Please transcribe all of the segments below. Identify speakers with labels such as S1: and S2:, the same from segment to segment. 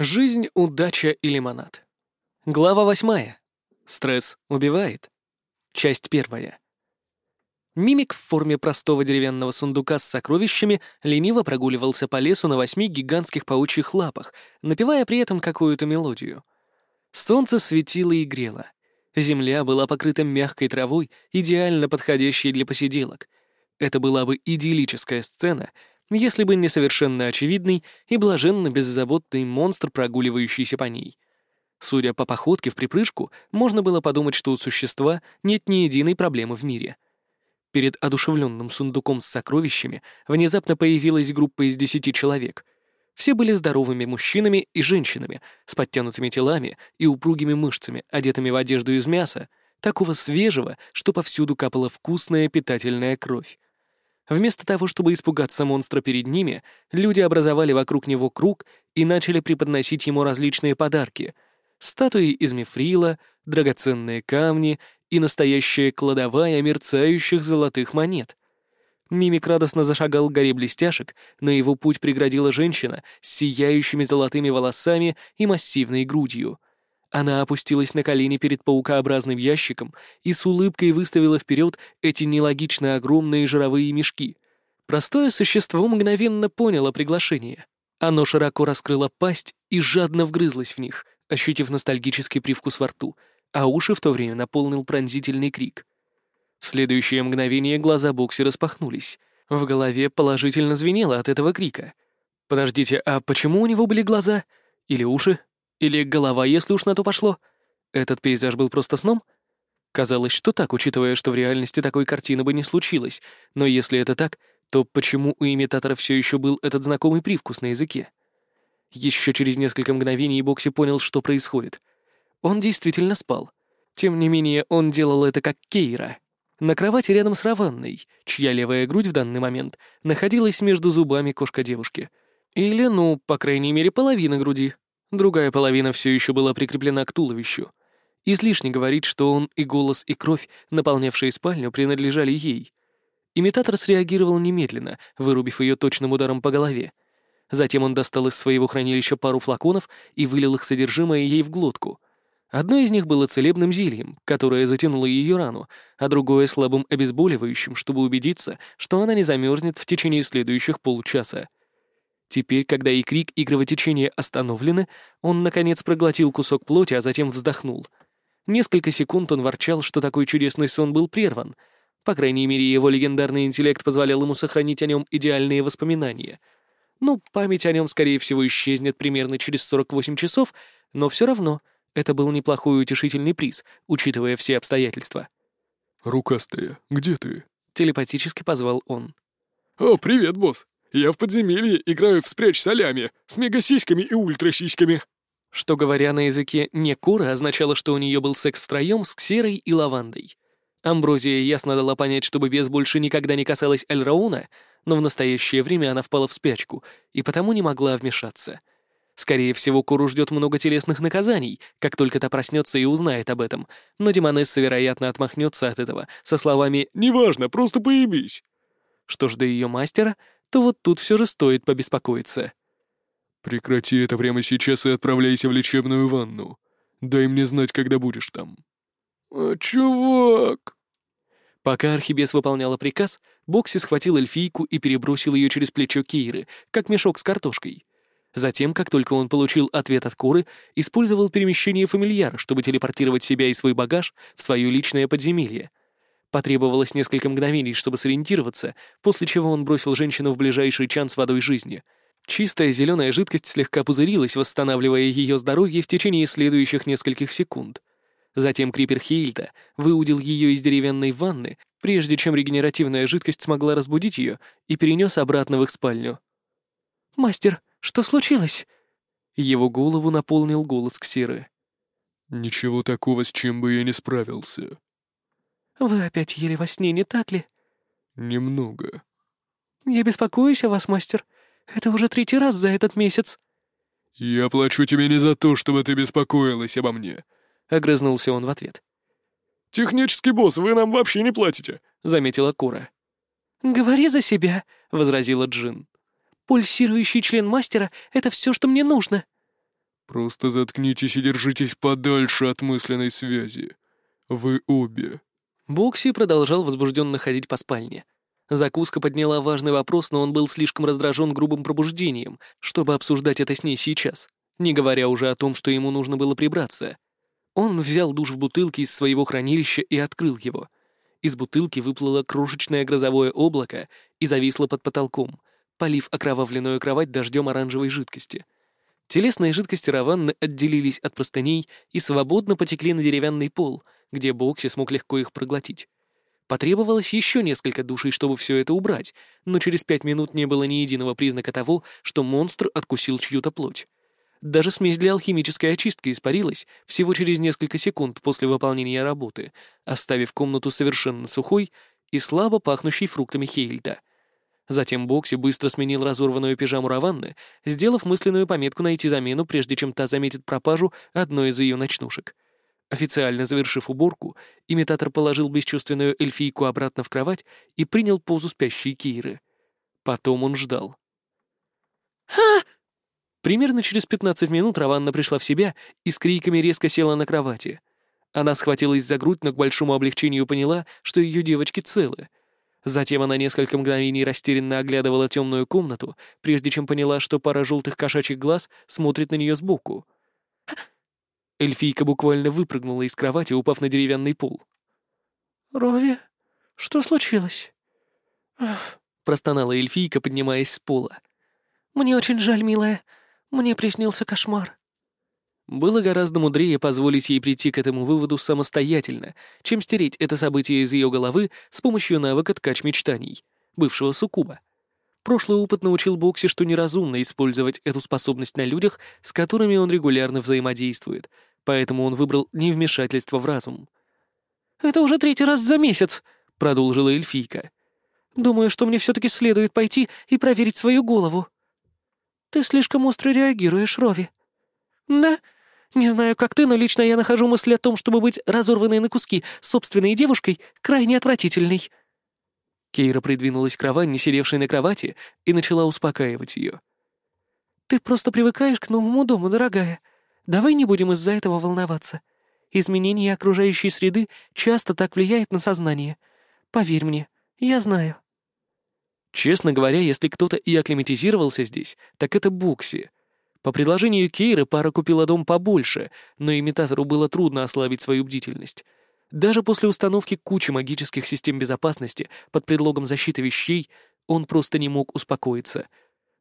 S1: Жизнь, удача и лимонад. Глава восьмая. Стресс убивает. Часть первая. Мимик в форме простого деревянного сундука с сокровищами лениво прогуливался по лесу на восьми гигантских паучьих лапах, напевая при этом какую-то мелодию. Солнце светило и грело. Земля была покрыта мягкой травой, идеально подходящей для посиделок. Это была бы идиллическая сцена, если бы не совершенно очевидный и блаженно беззаботный монстр, прогуливающийся по ней. Судя по походке в припрыжку, можно было подумать, что у существа нет ни единой проблемы в мире. Перед одушевленным сундуком с сокровищами внезапно появилась группа из десяти человек. Все были здоровыми мужчинами и женщинами, с подтянутыми телами и упругими мышцами, одетыми в одежду из мяса, такого свежего, что повсюду капала вкусная питательная кровь. Вместо того, чтобы испугаться монстра перед ними, люди образовали вокруг него круг и начали преподносить ему различные подарки — статуи из мифрила, драгоценные камни и настоящая кладовая мерцающих золотых монет. Мимик радостно зашагал к горе блестяшек, но его путь преградила женщина с сияющими золотыми волосами и массивной грудью — она опустилась на колени перед паукообразным ящиком и с улыбкой выставила вперед эти нелогично огромные жировые мешки. Простое существо мгновенно поняло приглашение. Оно широко раскрыло пасть и жадно вгрызлось в них, ощутив ностальгический привкус во рту, а уши в то время наполнил пронзительный крик. В следующее мгновение глаза Бокси распахнулись. В голове положительно звенело от этого крика. «Подождите, а почему у него были глаза? Или уши? Или голова, если уж на то пошло? Этот пейзаж был просто сном? Казалось, что так, учитывая, что в реальности такой картины бы не случилось. Но если это так, то почему у имитатора все еще был этот знакомый привкус на языке? Еще через несколько мгновений Бокси понял, что происходит. Он действительно спал. Тем не менее, он делал это как Кейра. На кровати рядом с Раванной, чья левая грудь в данный момент находилась между зубами кошка девушки. Или, ну, по крайней мере, половина груди. Другая половина все еще была прикреплена к туловищу. Излишне говорить, что он и голос, и кровь, наполнявшие спальню, принадлежали ей. Имитатор среагировал немедленно, вырубив ее точным ударом по голове. Затем он достал из своего хранилища пару флаконов и вылил их содержимое ей в глотку. Одно из них было целебным зельем, которое затянуло ее рану, а другое — слабым обезболивающим, чтобы убедиться, что она не замерзнет в течение следующих получаса. Теперь, когда и крик, и кровотечение остановлены, он, наконец, проглотил кусок плоти, а затем вздохнул. Несколько секунд он ворчал, что такой чудесный сон был прерван. По крайней мере, его легендарный интеллект позволял ему сохранить о нем идеальные воспоминания. Ну, память о нем, скорее всего, исчезнет примерно через 48 часов, но все равно это был неплохой утешительный приз, учитывая все обстоятельства.
S2: «Рукастая, где ты?»
S1: — телепатически позвал он.
S2: «О, привет, босс!» Я в подземелье играю в спрячь солями с мегасиськами и ультрасиськами».
S1: Что, говоря на языке не кура, означало, что у нее был секс втроем с Ксерой и Лавандой. Амброзия ясно дала понять, чтобы без больше никогда не касалась Эльрауна, но в настоящее время она впала в спячку и потому не могла вмешаться. Скорее всего, Куру ждет много телесных наказаний, как только та проснется и узнает об этом, но Демонесса, вероятно, отмахнется от этого со словами
S2: «Неважно, просто поебись».
S1: Что ж до ее мастера, то вот тут все же стоит побеспокоиться.
S2: «Прекрати это прямо сейчас и отправляйся в лечебную ванну. Дай мне знать, когда будешь там».
S1: «А, чувак...» Пока Архибес выполняла приказ, Бокси схватил эльфийку и перебросил ее через плечо Кейры, как мешок с картошкой. Затем, как только он получил ответ от Куры, использовал перемещение фамильяра, чтобы телепортировать себя и свой багаж в свое личное подземелье, Потребовалось несколько мгновений, чтобы сориентироваться, после чего он бросил женщину в ближайший чан с водой жизни. Чистая зеленая жидкость слегка пузырилась, восстанавливая ее здоровье в течение следующих нескольких секунд. Затем Крипер Хейльта выудил ее из деревянной ванны, прежде чем регенеративная жидкость смогла разбудить ее, и перенес обратно в их спальню. «Мастер, что случилось?» Его голову наполнил голос Ксиры.
S2: «Ничего такого, с чем бы я не справился»,
S3: «Вы опять ели во сне, не так ли?»
S2: «Немного».
S3: «Я беспокоюсь о вас, мастер. Это уже третий раз за этот месяц».
S2: «Я плачу тебе не за то, чтобы ты беспокоилась обо мне», — огрызнулся он в ответ.
S1: «Технический босс, вы нам вообще не платите», — заметила Кура.
S3: «Говори за себя», — возразила Джин. «Пульсирующий член мастера — это все, что мне нужно».
S2: Просто заткнитесь и держитесь подальше от мысленной связи. Вы обе.
S1: Бокси продолжал возбужденно ходить по спальне. Закуска подняла важный вопрос, но он был слишком раздражен грубым пробуждением, чтобы обсуждать это с ней сейчас, не говоря уже о том, что ему нужно было прибраться. Он взял душ в бутылке из своего хранилища и открыл его. Из бутылки выплыло крошечное грозовое облако и зависло под потолком, полив окровавленную кровать дождем оранжевой жидкости. Телесные жидкости Раванны отделились от простыней и свободно потекли на деревянный пол, где Бокси смог легко их проглотить. Потребовалось еще несколько душей, чтобы все это убрать, но через пять минут не было ни единого признака того, что монстр откусил чью-то плоть. Даже смесь для алхимической очистки испарилась всего через несколько секунд после выполнения работы, оставив комнату совершенно сухой и слабо пахнущей фруктами Хейльда. Затем Бокси быстро сменил разорванную пижаму Раванны, сделав мысленную пометку найти замену, прежде чем та заметит пропажу одной из ее ночнушек — Официально завершив уборку, имитатор положил бесчувственную эльфийку обратно в кровать и принял позу спящей Киры. Потом он ждал. «Ха!» Примерно через 15 минут Раванна пришла в себя и с криками резко села на кровати. Она схватилась за грудь, но к большому облегчению поняла, что ее девочки целы. Затем она несколько мгновений растерянно оглядывала темную комнату, прежде чем поняла, что пара желтых кошачьих глаз смотрит на нее сбоку. Эльфийка буквально выпрыгнула из кровати, упав на деревянный пол.
S3: «Рови, что случилось?»
S1: Простонала эльфийка, поднимаясь с пола.
S3: «Мне очень жаль, милая. Мне приснился кошмар».
S1: Было гораздо мудрее позволить ей прийти к этому выводу самостоятельно, чем стереть это событие из ее головы с помощью навыка ткач мечтаний, бывшего суккуба. Прошлый опыт научил Бокси, что неразумно использовать эту способность на людях, с которыми он регулярно взаимодействует, поэтому он выбрал невмешательство в разум.
S3: «Это уже третий раз за месяц», — продолжила эльфийка. «Думаю, что мне все-таки следует пойти и проверить свою голову». «Ты слишком остро реагируешь, Рови». «Да? Не знаю, как ты, но лично я нахожу мысль о том, чтобы быть разорванной на куски собственной девушкой, крайне отвратительной».
S1: Кейра придвинулась к Раванне, сидевшей на кровати, и начала успокаивать ее.
S3: «Ты просто привыкаешь к новому дому, дорогая. Давай не будем из-за этого волноваться. Изменение окружающей среды часто так влияет на сознание. Поверь мне, я знаю».
S1: Честно говоря, если кто-то и акклиматизировался здесь, так это Букси. По предложению Кейры пара купила дом побольше, но имитатору было трудно ослабить свою бдительность. Даже после установки кучи магических систем безопасности под предлогом защиты вещей он просто не мог успокоиться.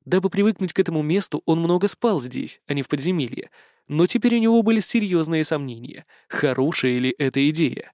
S1: Дабы привыкнуть к этому месту, он много спал здесь, а не в подземелье, но теперь у него были серьезные сомнения, хорошая ли эта идея.